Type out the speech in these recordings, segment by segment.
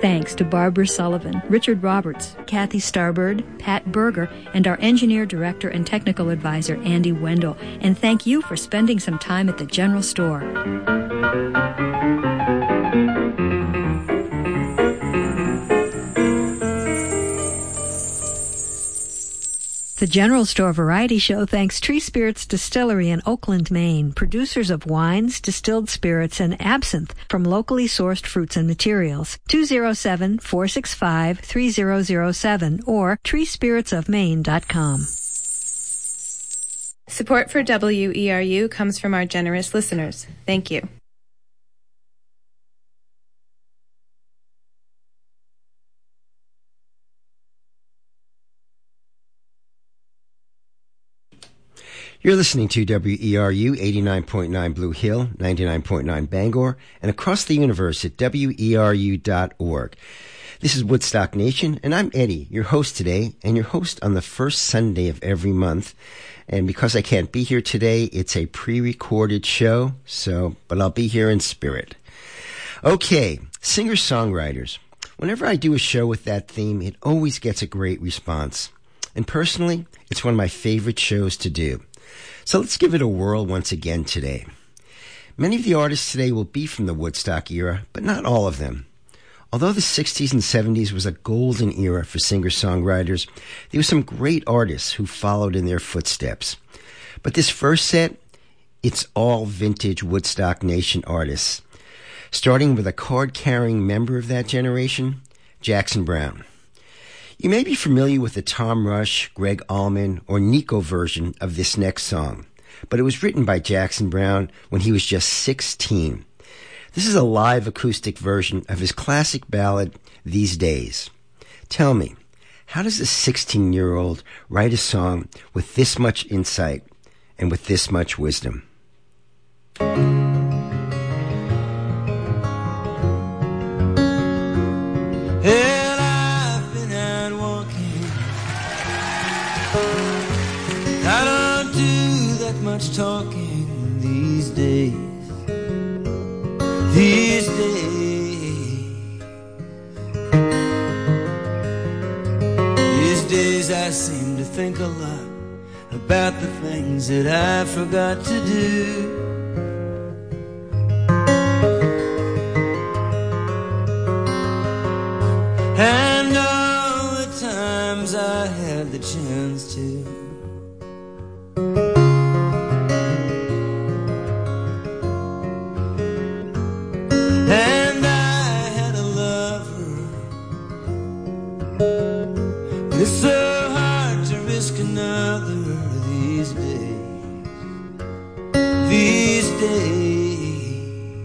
thanks to Barbara Sullivan, Richard Roberts, Kathy Starbird, Pat Berger, and our engineer, director, and technical advisor, Andy Wendell. And thank you for spending some time at the General Store. The General Store Variety Show thanks Tree Spirits Distillery in Oakland, Maine, producers of wines, distilled spirits, and absinthe from locally sourced fruits and materials. 207-465-3007 or treespiritsofmaine.com. Support for WERU comes from our generous listeners. Thank you. You're listening to WERU 89.9 Blue Hill, 99.9 Bangor, and across the universe at WERU.org. This is Woodstock Nation, and I'm Eddie, your host today, and your host on the first Sunday of every month. And because I can't be here today, it's a pre-recorded show, so, but I'll be here in spirit. Okay, singer-songwriters. Whenever I do a show with that theme, it always gets a great response. And personally, it's one of my favorite shows to do. So let's give it a whirl once again today. Many of the artists today will be from the Woodstock era, but not all of them. Although the 60s and 70s was a golden era for singer-songwriters, there were some great artists who followed in their footsteps. But this first set, it's all vintage Woodstock Nation artists. Starting with a card-carrying member of that generation, Jackson Browne. You may be familiar with the Tom Rush, Gregg Allman, or Nico version of this next song, but it was written by Jackson Browne when he was just 16. This is a live acoustic version of his classic ballad, These Days. Tell me, how does a 16 year old write a song with this much insight and with this much wisdom? Seem to think a lot about the things that I forgot to do. And all the times I had the chance to. Days.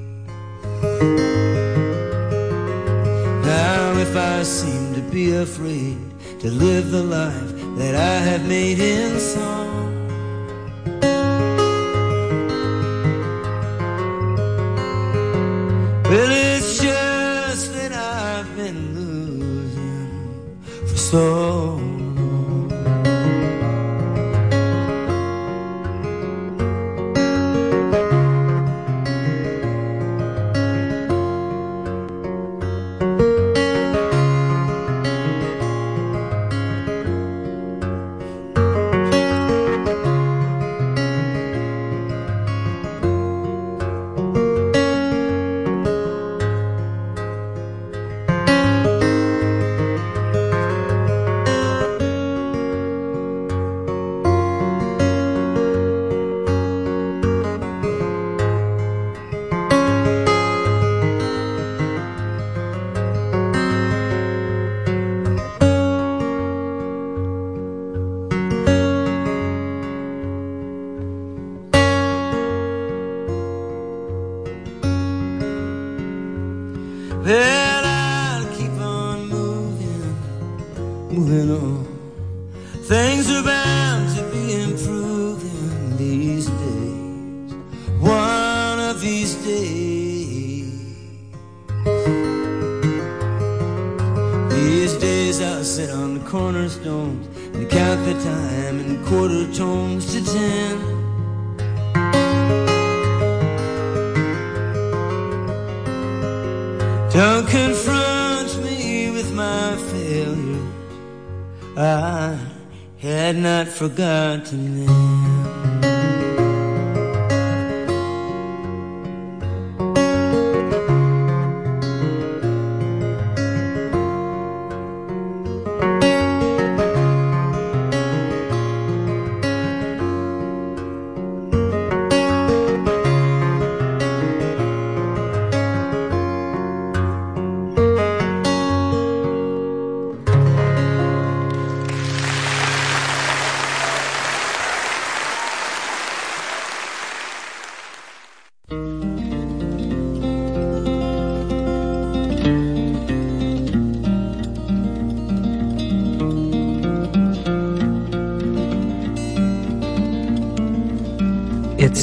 Now, if I seem to be afraid to live the life that I have made in song. Well, it's just that I've been losing for so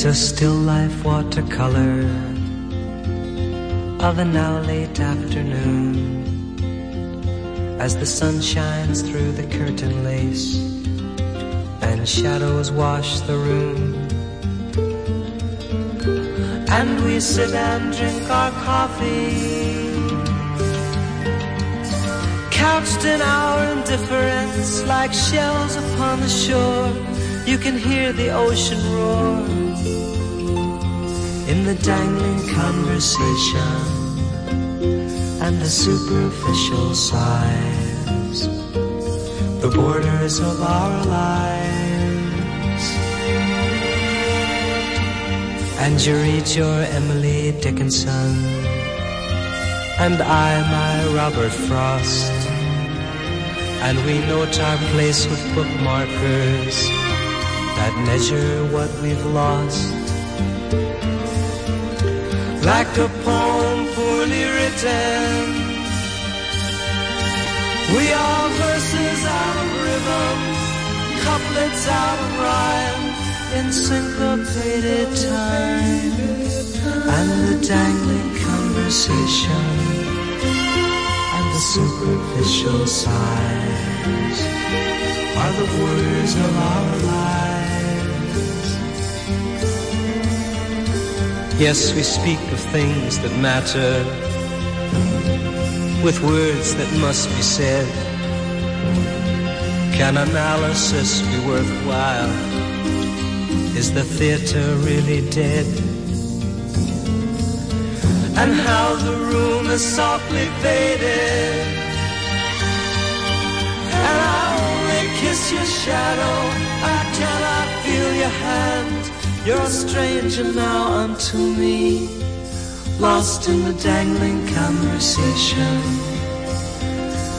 A still life watercolor of a now late afternoon as the sun shines through the curtain lace and shadows wash the room. And we sit and drink our coffee, couched in our indifference like shells upon the shore. You can hear the ocean roar in the dangling conversation and the superficial sighs, the borders of our lives. And you read your Emily Dickinson, and I my Robert Frost, and we note our place with bookmarkers measure what we've lost like a poem poorly written. We are verses out of rhythm, couplets out of rhyme, in syncopated time, and the dangling conversation and the superficial sighs are the words of our lives. Yes, we speak of things that matter with words that must be said. Can analysis be worthwhile? Is the theater really dead? And how the room is softly faded. And I only kiss your shadow. I cannot feel your hand. You're a stranger now unto me, lost in the dangling conversation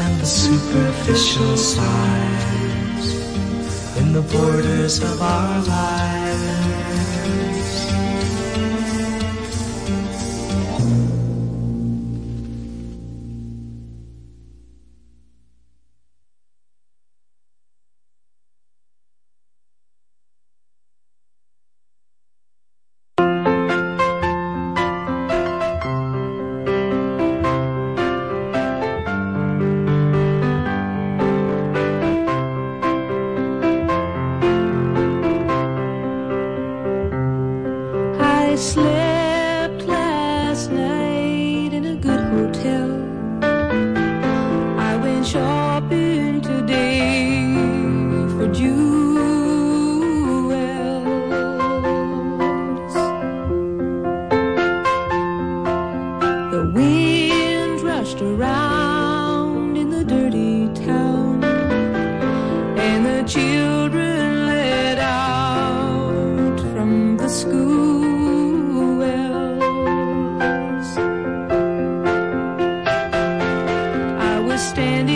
and the superficial sighs in the borders of our lives. I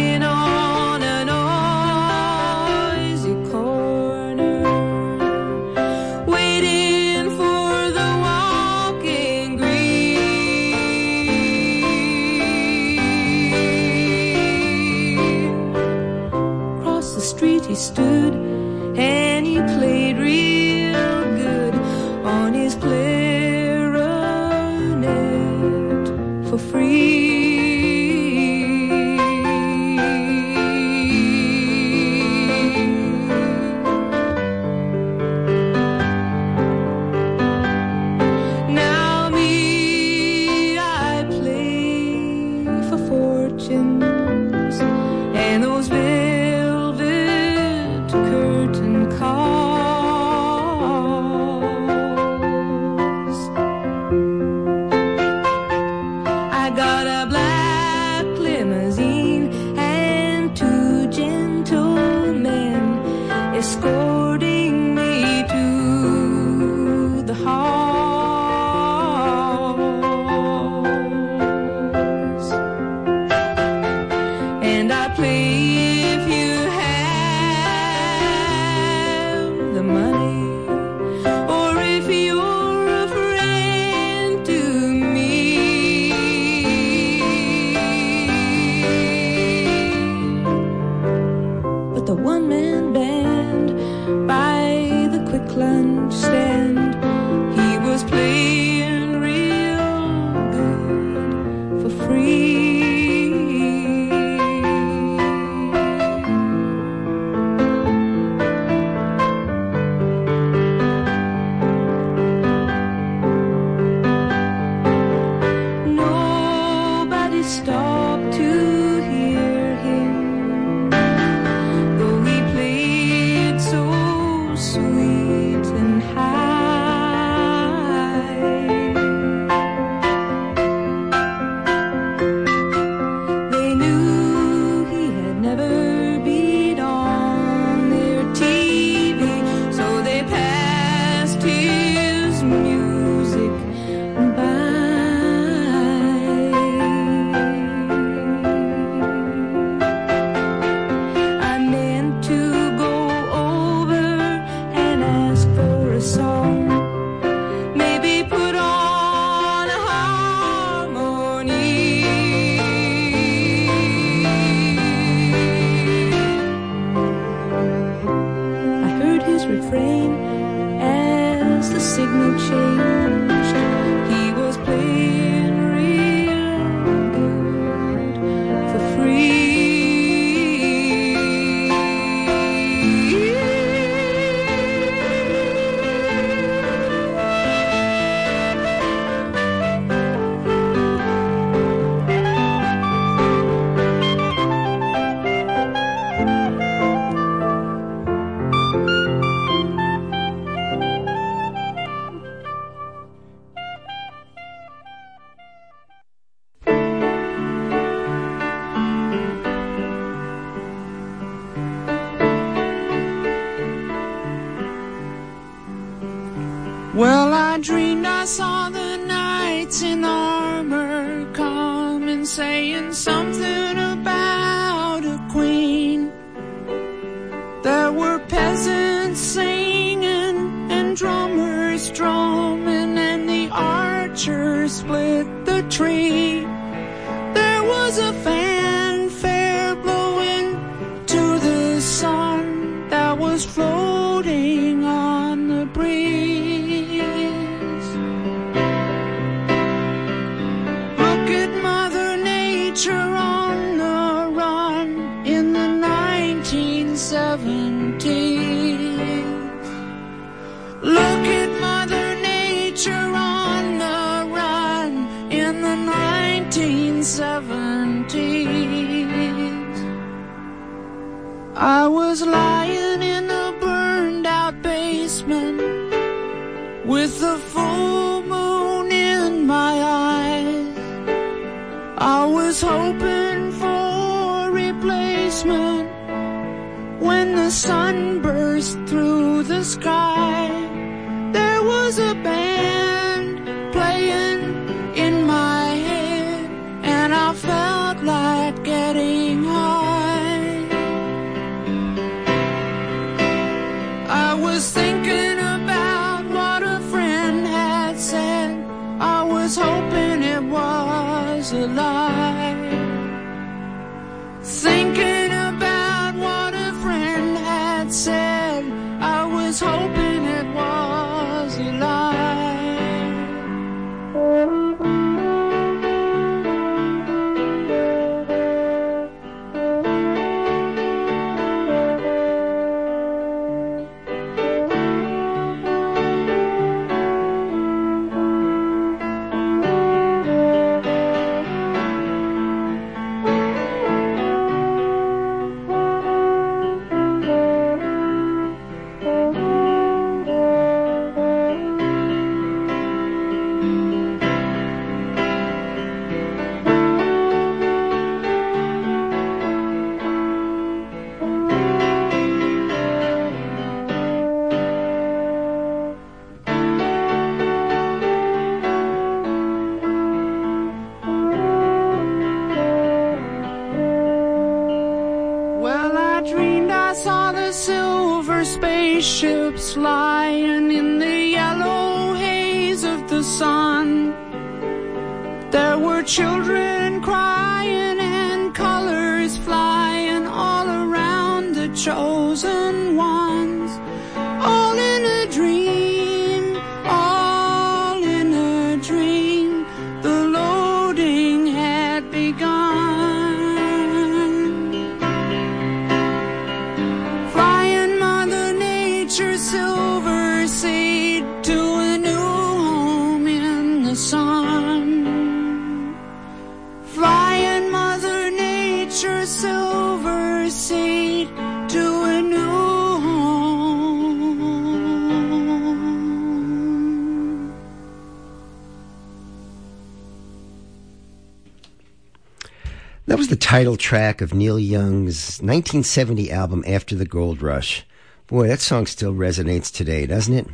title track of Neil Young's 1970 album After the Gold Rush. Boy, that song still resonates today, doesn't it?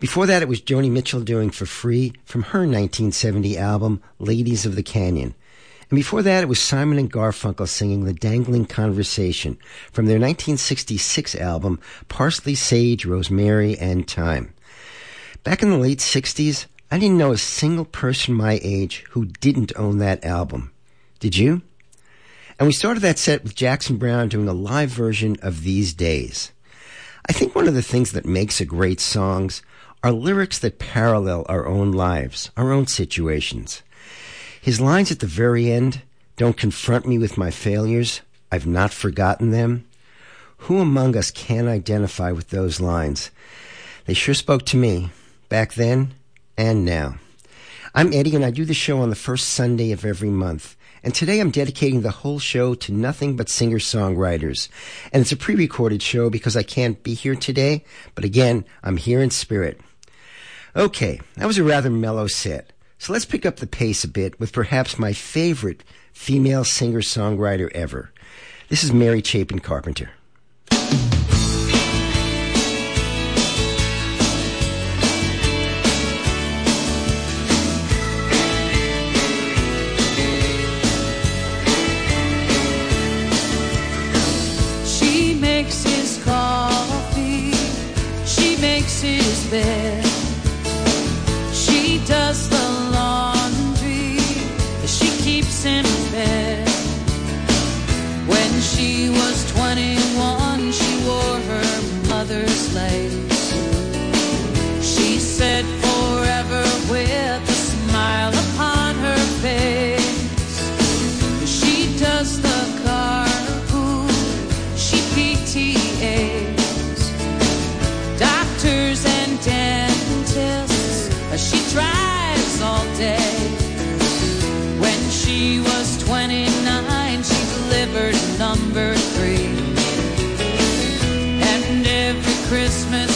Before that, it was Joni Mitchell doing For Free from her 1970 album Ladies of the Canyon. And before that, it was Simon and Garfunkel singing The Dangling Conversation from their 1966 album Parsley, Sage, Rosemary, and Thyme. Back in the late 60s, I didn't know a single person my age who didn't own that album. Did you? And we started that set with Jackson Browne doing a live version of These Days. I think one of the things that makes a great songs are lyrics that parallel our own lives, our own situations. His lines at the very end, don't confront me with my failures, I've not forgotten them. Who among us can identify with those lines? They sure spoke to me, back then and now. I'm Eddie, and I do the show on the first Sunday of every month. And today I'm dedicating the whole show to nothing but singer songwriters. And it's a pre recorded show because I can't be here today, but again, I'm here in spirit. Okay, that was a rather mellow set. So let's pick up the pace a bit with perhaps my favorite female singer songwriter ever. This is Mary Chapin Carpenter. She drives all day. When she was 29, she delivered number three. And every Christmas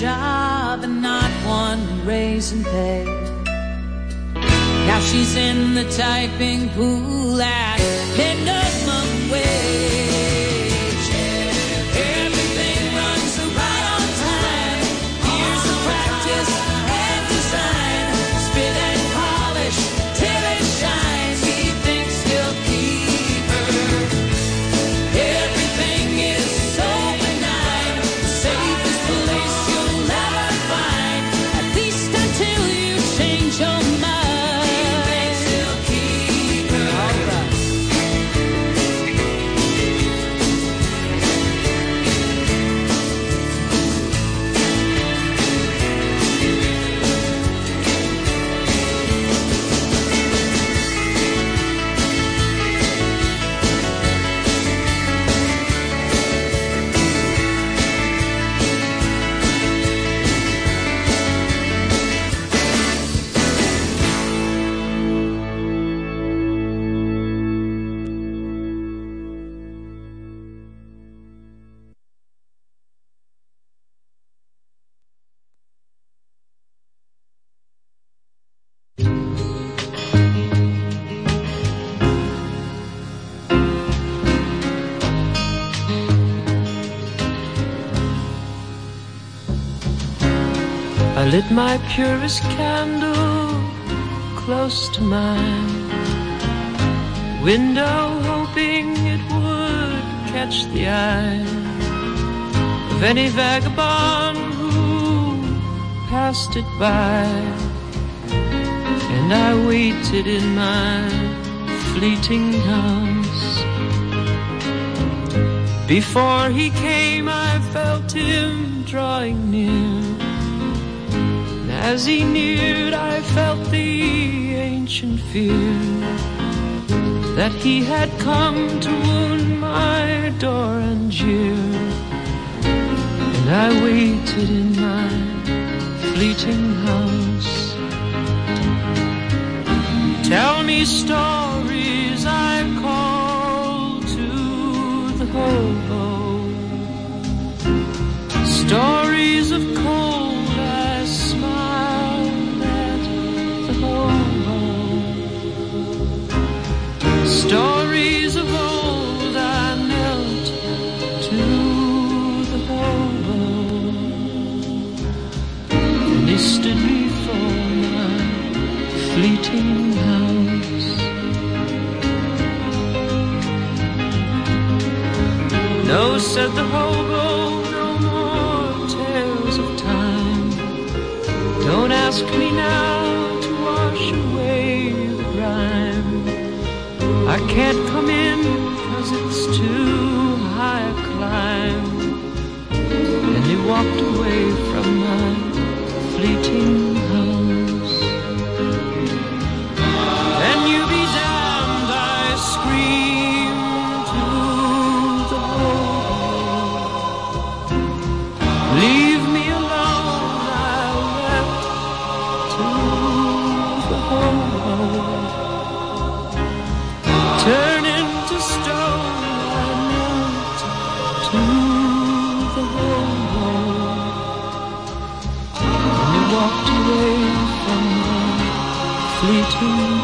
job and not one raise in pay. Now she's in the typing pool at minimum lit my purest candle close to mine. Window hoping it would catch the eye of any vagabond who passed it by. And I waited in my fleeting house. Before he came, I felt him drawing near. As he neared, I felt the ancient fear that he had come to wound my door and jeer. And I waited in my fleeting house. Tell me stories I call to the hobo. Stories hobo, no more tales of time. Don't ask me now to wash away the grime. I can't come in cause it's too high a climb. And he walked away fleeting house.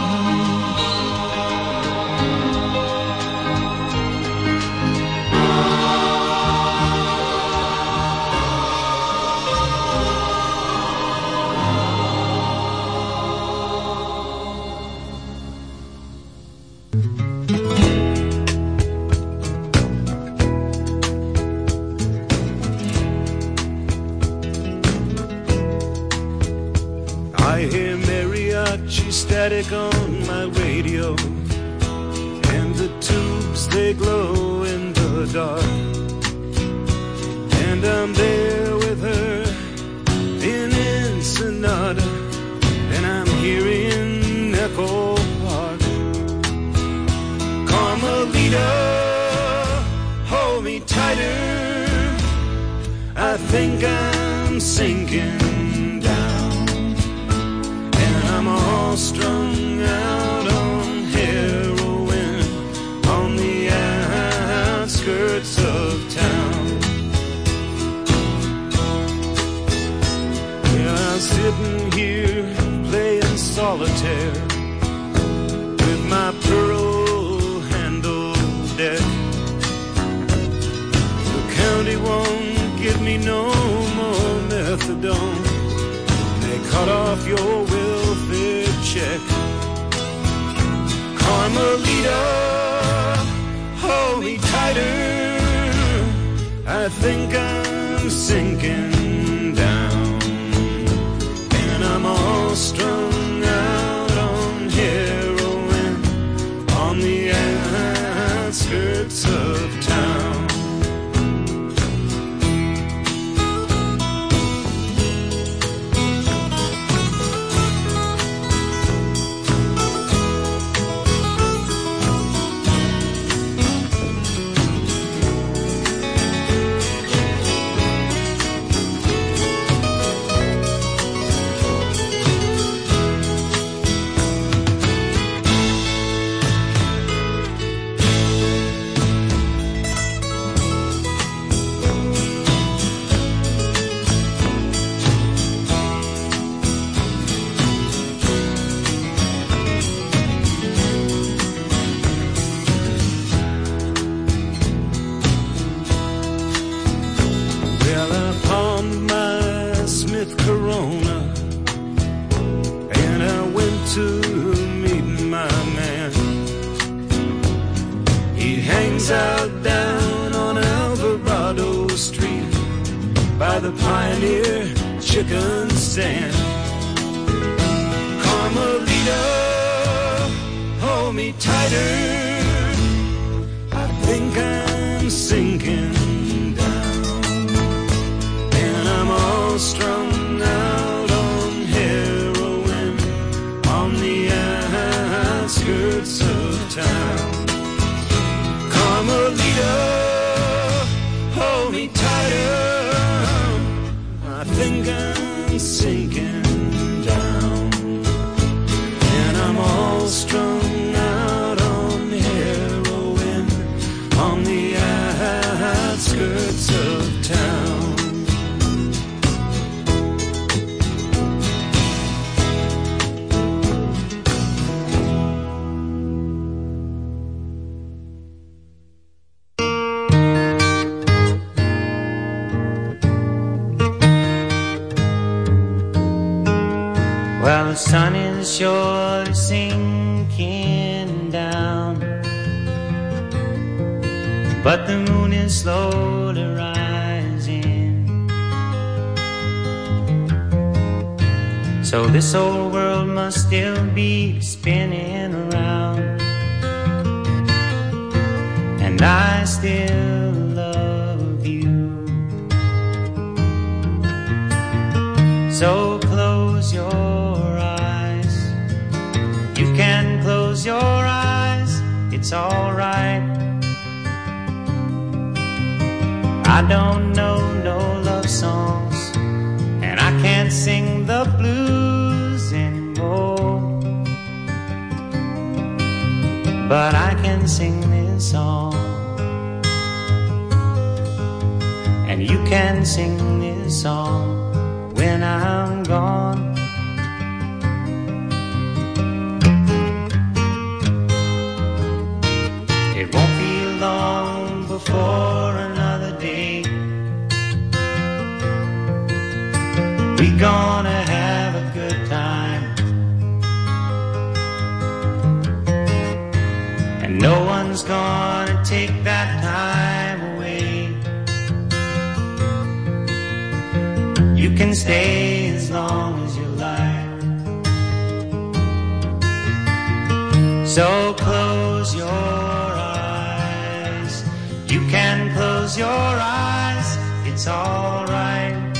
So close your eyes. You can close your eyes. It's alright.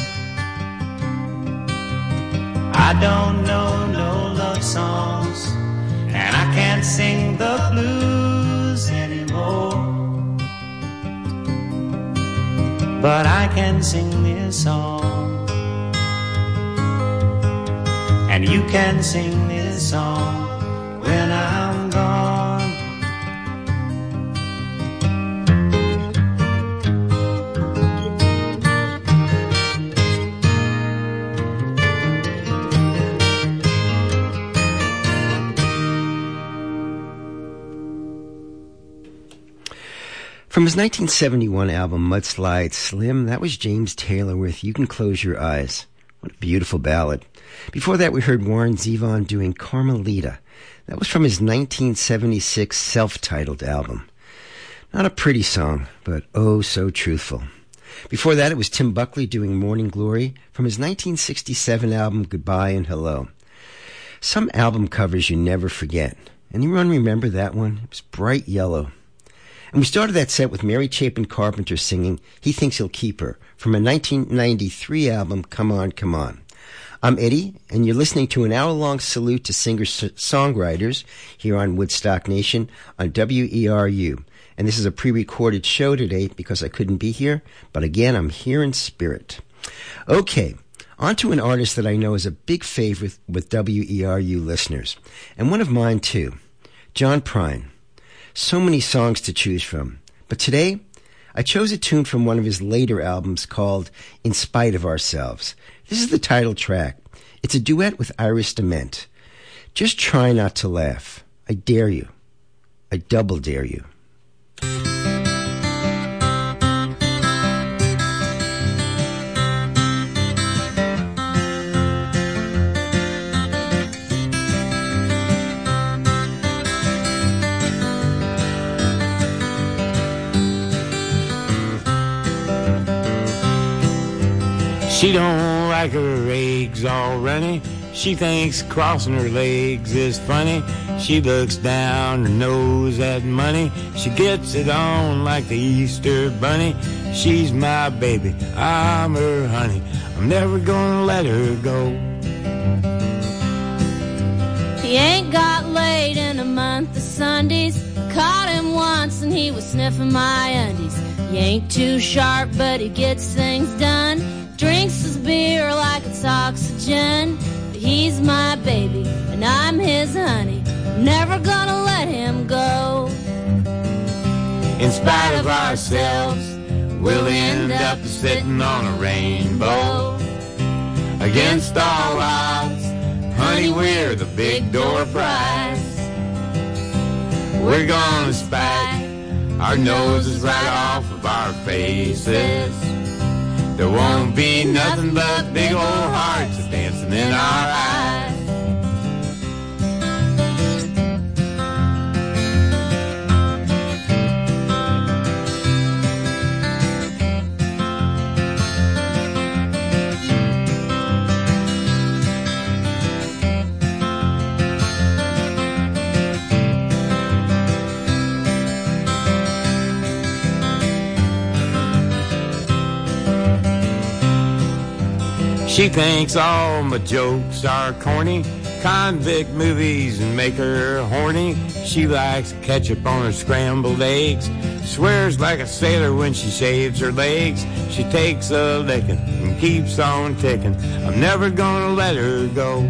I don't know no love songs. And I can't sing the blues anymore. But I can sing this song. And you can sing this song From his 1971 album Mudslide Slim, that was James Taylor with You Can Close Your Eyes. What a beautiful ballad. Before that, we heard Warren Zevon doing Carmelita. That was from his 1976 self-titled album. Not a pretty song, but oh so truthful. Before that, it was Tim Buckley doing Morning Glory from his 1967 album Goodbye and Hello. Some album covers you never forget. Anyone remember that one? It was bright yellow. And we started that set with Mary Chapin Carpenter singing He Thinks He'll Keep Her from a 1993 album, Come On, Come On. I'm Eddie, and you're listening to an hour long salute to singer songwriters here on Woodstock Nation on WERU. And this is a pre recorded show today because I couldn't be here, but again, I'm here in spirit. Okay, on to an artist that I know is a big favorite with WERU listeners, and one of mine too, John Prine. So many songs to choose from, but today I chose a tune from one of his later albums called In Spite of Ourselves. This is the title track. It's a duet with Iris Dement. Just try not to laugh. I dare you. I double dare you. She don't like her eggs all runny. She thinks crossing her legs is funny. She looks down her nose at money. She gets it on like the Easter bunny. She's my baby, I'm her honey. I'm never gonna let her go. He ain't got laid in a month of Sundays. I caught him once and he was sniffing my undies. He ain't too sharp, but he gets things done. Drinks his beer like it's oxygen. But he's my baby and I'm his honey. Never gonna let him go. In spite of ourselves, we'll end up sitting on a rainbow. Against all odds, honey, we're the big door prize. We're gonna spike our noses right off of our faces. There won't be nothing but big old hearts dancing in our eyes. She thinks all my jokes are corny. Convict movies and make her horny. She likes ketchup on her scrambled eggs. Swears like a sailor when she shaves her legs. She takes a licking and keeps on ticking. I'm never gonna let her go.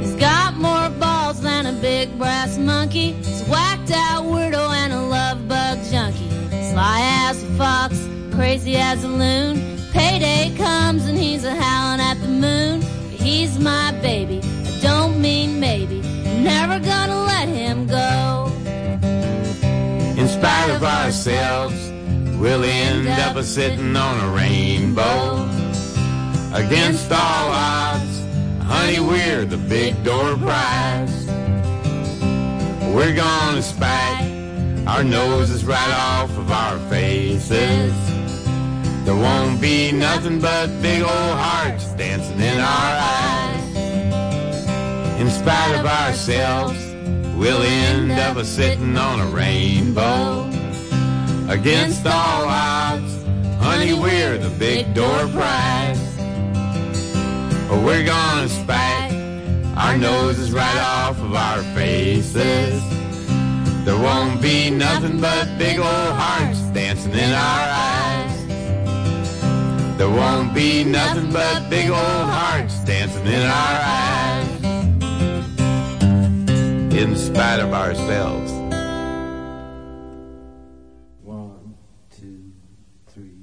He's got more balls than a big brass monkey. He's whacked out weirdo and a love bug junkie. Sly as a fox, crazy as a loon. Payday comes and he's a howling at the moon. But he's my baby, I don't mean maybe. Never gonna let him go. In spite of ourselves, we'll end up a sitting on a rainbow. Against all odds, honey, we're the big door prize. We're gonna spike our noses right off of our faces. There won't be nothing but big old hearts dancing in our eyes. In spite of ourselves, we'll end up a sitting on a rainbow. Against all odds, honey, we're the big door prize. Oh, we're gonna spike our noses right off of our faces. There won't be nothing but big old hearts dancing in our eyes. There won't be nothing but big old hearts dancing in our eyes. In spite of ourselves. One, two, three,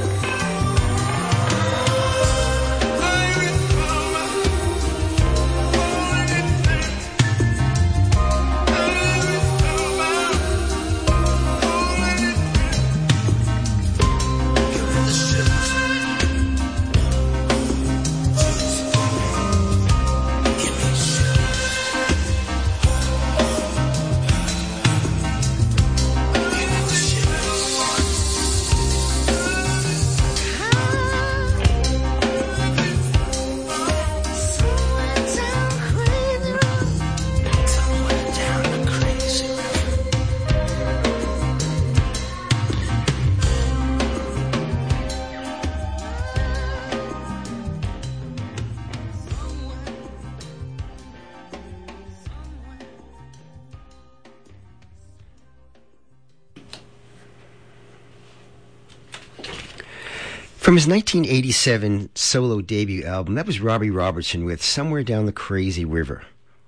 From his 1987 solo debut album, that was Robbie Robertson with Somewhere Down the Crazy River.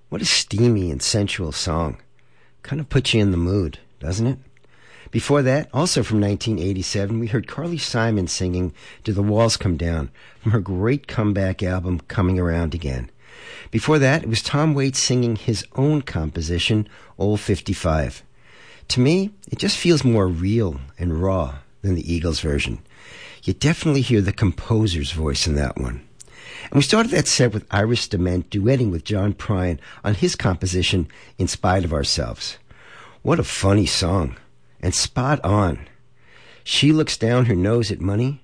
What a steamy and sensual song. Kind of puts you in the mood, doesn't it? Before that, also from 1987, we heard Carly Simon singing Do the Walls Come Down from her great comeback album Coming Around Again. Before that, it was Tom Waits singing his own composition, Old 55. To me, it just feels more real and raw than the Eagles version. You definitely hear the composer's voice in that one. And we started that set with Iris Dement duetting with John Prine on his composition, In Spite of Ourselves. What a funny song. And spot on. She looks down her nose at money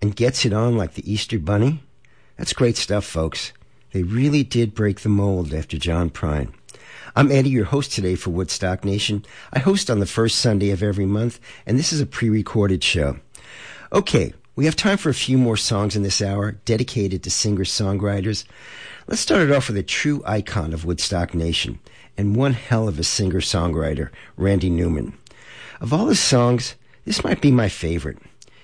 and gets it on like the Easter Bunny. That's great stuff, folks. They really did break the mold after John Prine. I'm Eddie, your host today for Woodstock Nation. I host on the first Sunday of every month, and this is a pre-recorded show. Okay, we have time for a few more songs in this hour dedicated to singer-songwriters. Let's start it off with a true icon of Woodstock Nation and one hell of a singer-songwriter, Randy Newman. Of all his songs, this might be my favorite.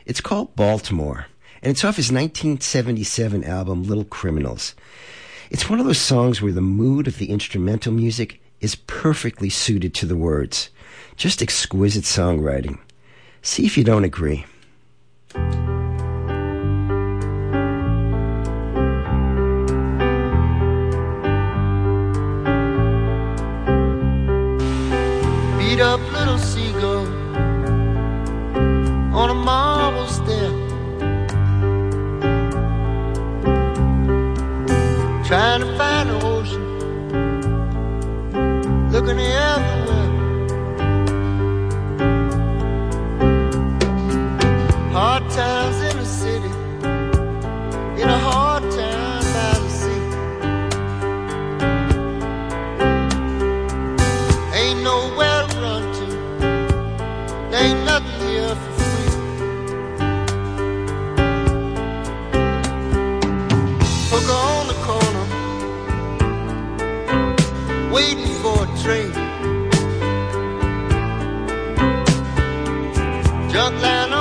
It's called Baltimore, and it's off his 1977 album Little Criminals. It's one of those songs where the mood of the instrumental music is perfectly suited to the words. Just exquisite songwriting. See if you don't agree. beat up little seagull on a trying to find the ocean, looking everywhere. Hard times in the city, in a hard waiting for a train. Junk line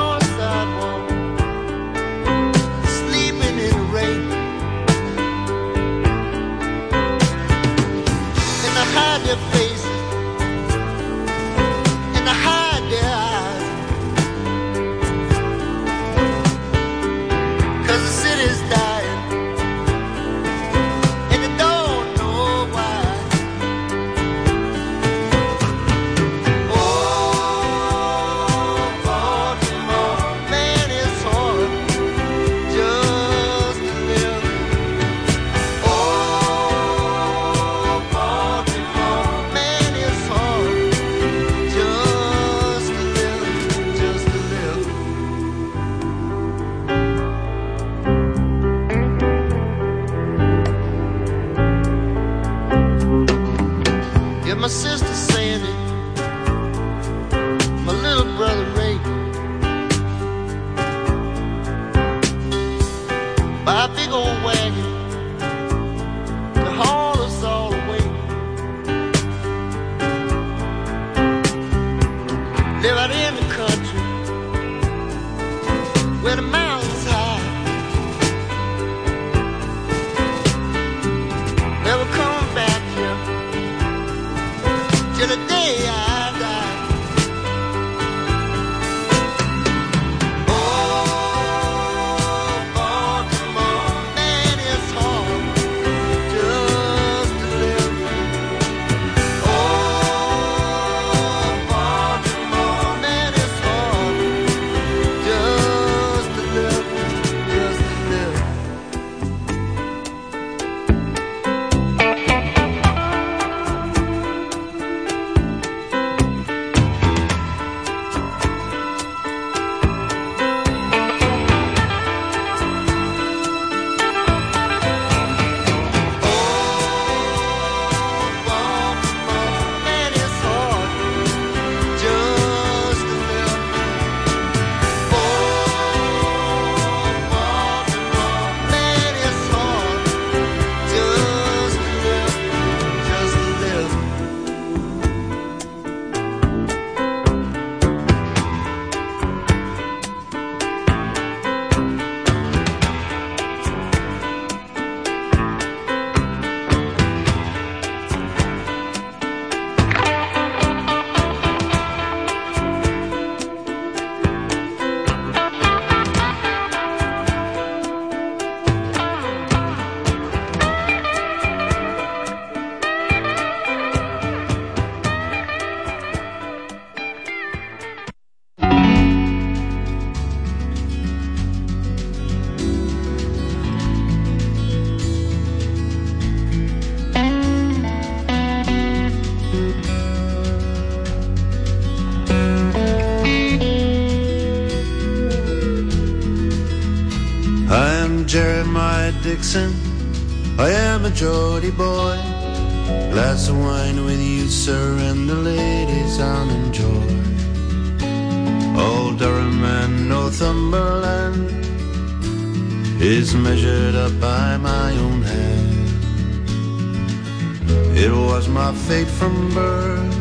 It was my fate from birth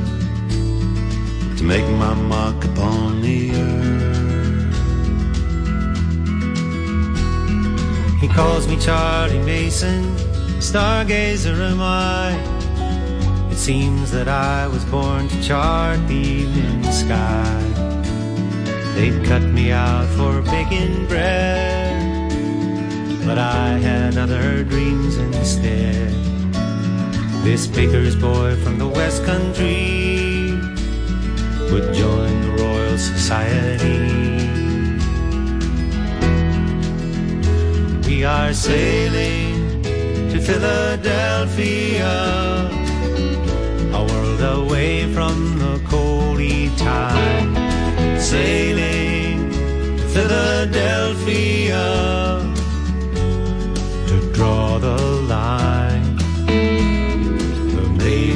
to make my mark upon the earth. He calls me Charlie Mason, stargazer am I. It seems that I was born to chart the evening sky. They'd cut me out for baking bread, but I had other dreams instead. This baker's boy from the West Country would join the Royal Society. We are sailing to Philadelphia, a world away from the coaly Tyne. Sailing to Philadelphia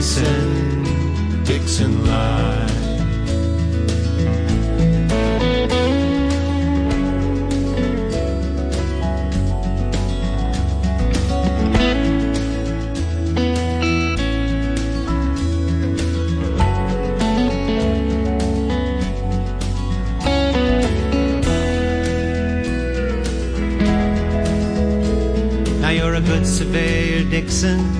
Mason Dixon line. Now you're a good surveyor, Dixon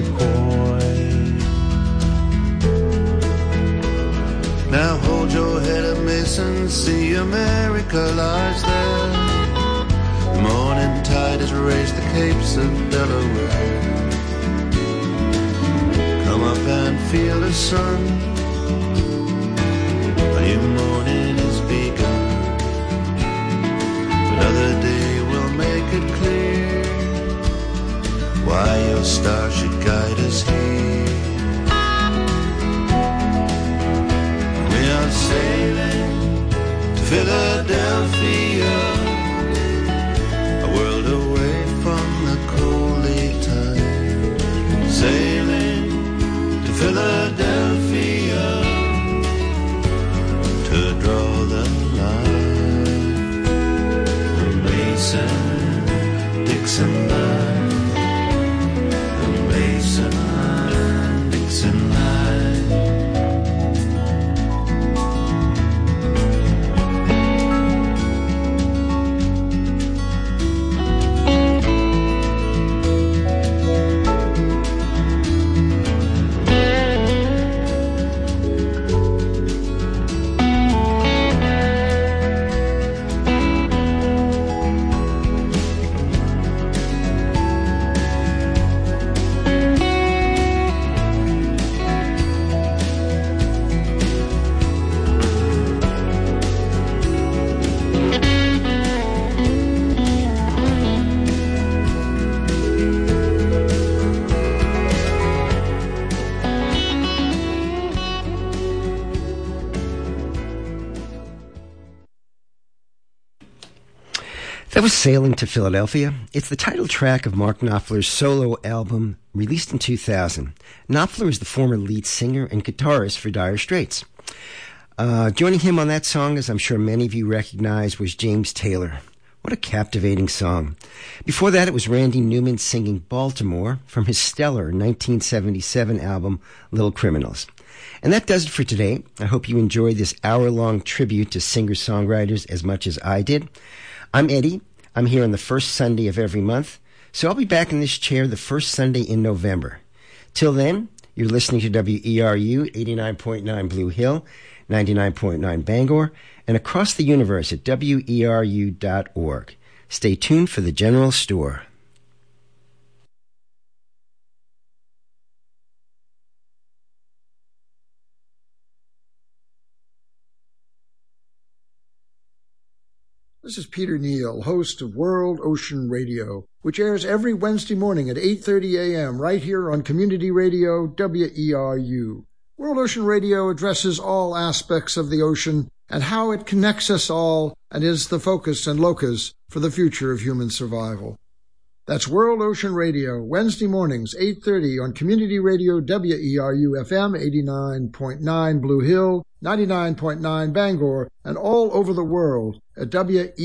America lies there. The morning tide has raised the capes of Delaware. Come up and feel the sun. A new morning is begun. Another day will make it clear why your star should guide us here. Philadelphia, That was Sailing to Philadelphia. It's the title track of Mark Knopfler's solo album released in 2000. Knopfler is the former lead singer and guitarist for Dire Straits. Uh, joining him on that song, as I'm sure many of you recognize, was James Taylor. What a captivating song. Before that, it was Randy Newman singing Baltimore from his stellar 1977 album, Little Criminals. And that does it for today. I hope you enjoyed this hour long tribute to singer songwriters as much as I did. I'm Eddie. I'm here on the first Sunday of every month, so I'll be back in this chair the first Sunday in November. Till then, you're listening to WERU 89.9 Blue Hill, 99.9 Bangor, and across the universe at WERU.org. Stay tuned for the General Store. This is Peter Neill, host of World Ocean Radio, which airs every Wednesday morning at 8:30 a.m. right here on Community Radio WERU. World Ocean Radio addresses all aspects of the ocean and how it connects us all and is the focus and locus for the future of human survival. That's World Ocean Radio, Wednesday mornings, 8.30 on Community Radio WERU FM 89.9 Blue Hill, 99.9 Bangor, and all over the world at WERU.org.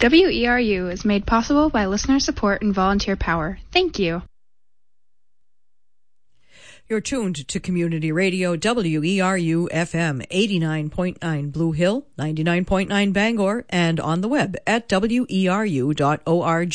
WERU is made possible by listener support and volunteer power. Thank you. You're tuned to Community Radio WERU FM 89.9 Blue Hill, 99.9 Bangor, and on the web at weru.org.